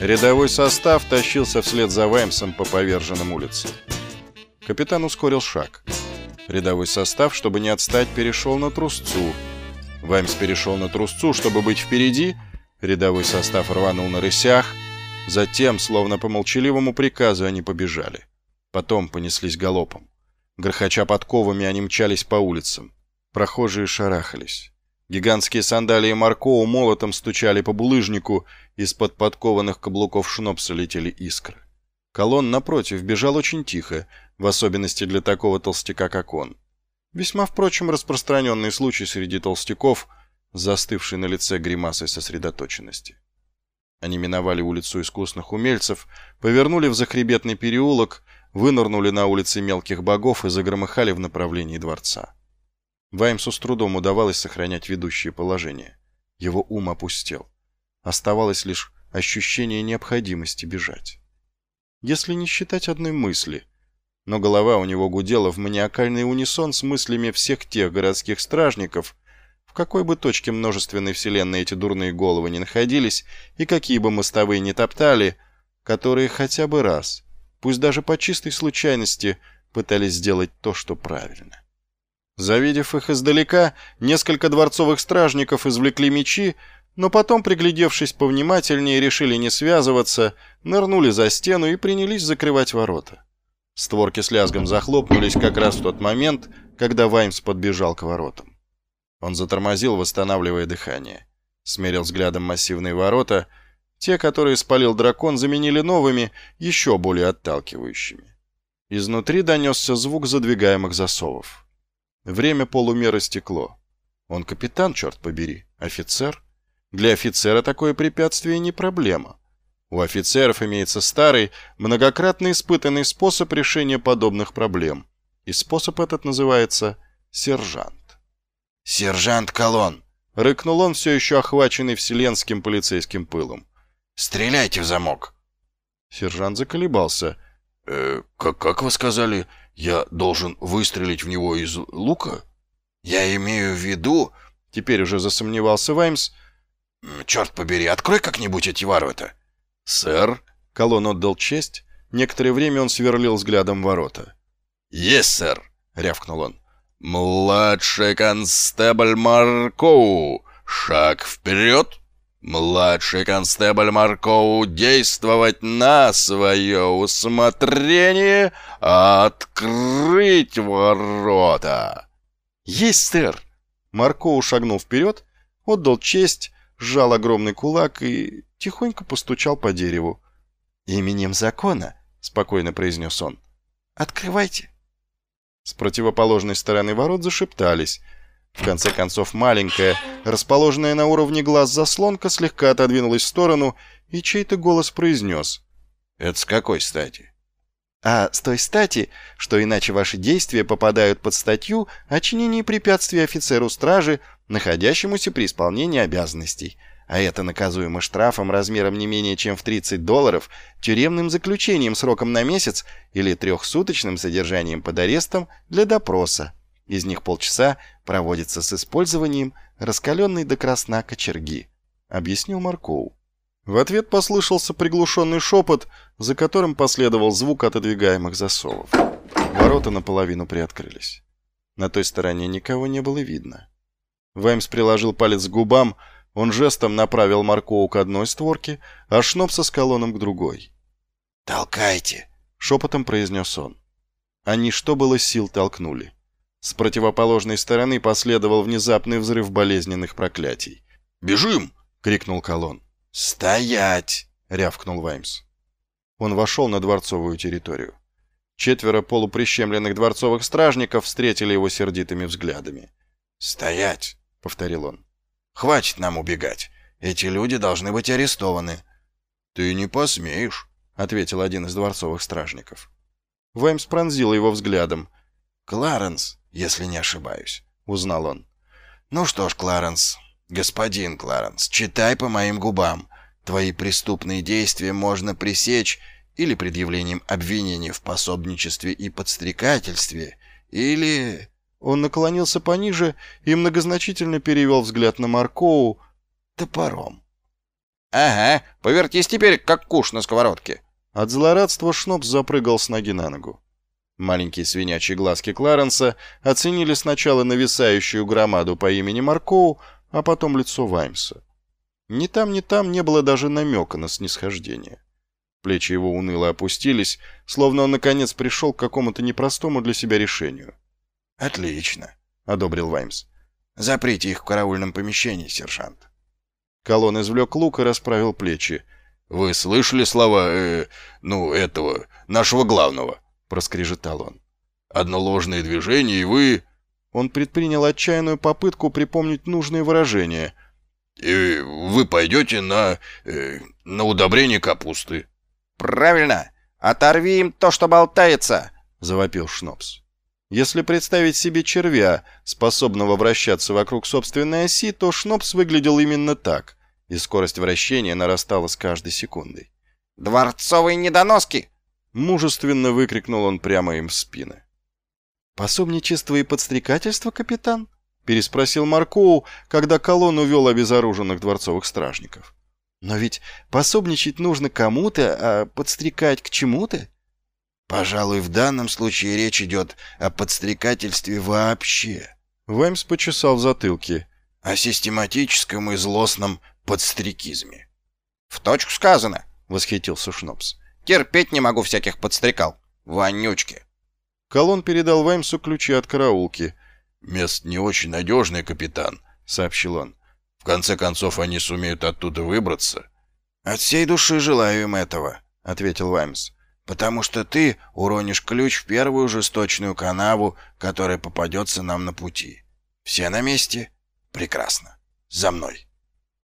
Рядовой состав тащился вслед за Ваймсом по поверженным улицам. Капитан ускорил шаг. Рядовой состав, чтобы не отстать, перешел на трусцу. Ваймс перешел на трусцу, чтобы быть впереди. Рядовой состав рванул на рысях. Затем, словно по молчаливому приказу, они побежали. Потом понеслись галопом. Грохоча подковами, они мчались по улицам. Прохожие шарахались. Гигантские сандалии Маркоу молотом стучали по булыжнику, из-под подкованных каблуков шнопса летели искры. Колон, напротив, бежал очень тихо, в особенности для такого толстяка, как он. Весьма, впрочем, распространенный случай среди толстяков, застывший на лице гримасой сосредоточенности. Они миновали улицу искусных умельцев, повернули в захребетный переулок, вынырнули на улице мелких богов и загромыхали в направлении дворца. Ваймсу с трудом удавалось сохранять ведущее положение. Его ум опустел. Оставалось лишь ощущение необходимости бежать. Если не считать одной мысли. Но голова у него гудела в маниакальный унисон с мыслями всех тех городских стражников, в какой бы точке множественной вселенной эти дурные головы не находились и какие бы мостовые не топтали, которые хотя бы раз, пусть даже по чистой случайности, пытались сделать то, что правильно. Завидев их издалека, несколько дворцовых стражников извлекли мечи, но потом, приглядевшись повнимательнее, решили не связываться, нырнули за стену и принялись закрывать ворота. Створки с лязгом захлопнулись как раз в тот момент, когда Ваймс подбежал к воротам. Он затормозил, восстанавливая дыхание. Смерил взглядом массивные ворота. Те, которые спалил дракон, заменили новыми, еще более отталкивающими. Изнутри донесся звук задвигаемых засовов. Время полумеры стекло. Он капитан, черт побери, офицер. Для офицера такое препятствие не проблема. У офицеров имеется старый, многократно испытанный способ решения подобных проблем. И способ этот называется сержант. «Сержант Колон!» — рыкнул он, все еще охваченный вселенским полицейским пылом. «Стреляйте в замок!» Сержант заколебался. «Э, как, как вы сказали, я должен выстрелить в него из лука? Я имею в виду... Теперь уже засомневался Ваймс. Черт побери, открой как-нибудь эти ворота. Сэр, колонн отдал честь. Некоторое время он сверлил взглядом ворота. «Есть, сэр!» — рявкнул он. «Младший констебль Маркоу, шаг вперед!» «Младший констебль Маркоу действовать на свое усмотрение, открыть ворота!» «Есть, сэр!» Маркоу шагнул вперед, отдал честь, сжал огромный кулак и тихонько постучал по дереву. «Именем закона», — спокойно произнес он, — «открывайте». С противоположной стороны ворот зашептались — в конце концов, маленькая, расположенная на уровне глаз заслонка слегка отодвинулась в сторону, и чей-то голос произнес. «Это с какой стати?» «А с той стати, что иначе ваши действия попадают под статью о чинении препятствий офицеру стражи, находящемуся при исполнении обязанностей, а это наказуемо штрафом размером не менее чем в 30 долларов, тюремным заключением сроком на месяц или трехсуточным содержанием под арестом для допроса. Из них полчаса проводится с использованием раскаленной до красна кочерги», — объяснил Маркоу. В ответ послышался приглушенный шепот, за которым последовал звук отодвигаемых засовов. Ворота наполовину приоткрылись. На той стороне никого не было видно. Ваймс приложил палец к губам, он жестом направил Маркоу к одной створке, а Шнопса с колонном к другой. «Толкайте!» — шепотом произнес он. Они что было сил толкнули. С противоположной стороны последовал внезапный взрыв болезненных проклятий. «Бежим!» — крикнул Колон. «Стоять!» — рявкнул Ваймс. Он вошел на дворцовую территорию. Четверо полуприщемленных дворцовых стражников встретили его сердитыми взглядами. «Стоять!» — повторил он. «Хватит нам убегать. Эти люди должны быть арестованы». «Ты не посмеешь», — ответил один из дворцовых стражников. Ваймс пронзил его взглядом. «Кларенс, если не ошибаюсь», — узнал он. «Ну что ж, Кларенс, господин Кларенс, читай по моим губам. Твои преступные действия можно пресечь или предъявлением обвинений в пособничестве и подстрекательстве, или...» Он наклонился пониже и многозначительно перевел взгляд на Маркоу топором. «Ага, повертись теперь, как куш на сковородке». От злорадства Шнопс запрыгал с ноги на ногу. Маленькие свинячьи глазки Кларенса оценили сначала нависающую громаду по имени Маркоу, а потом лицо Ваймса. Ни там, ни там не было даже намека на снисхождение. Плечи его уныло опустились, словно он наконец пришел к какому-то непростому для себя решению. «Отлично», — одобрил Ваймс. «Заприте их в караульном помещении, сержант». Колон извлек лук и расправил плечи. «Вы слышали слова, э, ну, этого, нашего главного?» — проскрежетал он. «Одно ложное движение, и вы...» Он предпринял отчаянную попытку припомнить нужные выражения. «И вы пойдете на... Э, на удобрение капусты». «Правильно! Оторви им то, что болтается!» — завопил Шнопс. Если представить себе червя, способного вращаться вокруг собственной оси, то Шнопс выглядел именно так, и скорость вращения нарастала с каждой секундой. «Дворцовые недоноски!» — мужественно выкрикнул он прямо им в спины. «Пособничество и подстрекательство, капитан?» — переспросил Маркоу, когда колонн увел обезоруженных дворцовых стражников. Но ведь пособничать нужно кому-то, а подстрекать к чему-то? Пожалуй, в данном случае речь идет о подстрекательстве вообще. Ваймс почесал в затылке. О систематическом и злостном подстрекизме. «В точку сказано», — восхитился Шнопс. «Терпеть не могу всяких подстрекал. Вонючки». Колон передал Ваймсу ключи от караулки. «Место не очень надежное, капитан», — сообщил он. В конце концов, они сумеют оттуда выбраться. — От всей души желаю им этого, — ответил Ваймс. — Потому что ты уронишь ключ в первую жесточную канаву, которая попадется нам на пути. Все на месте? Прекрасно. За мной.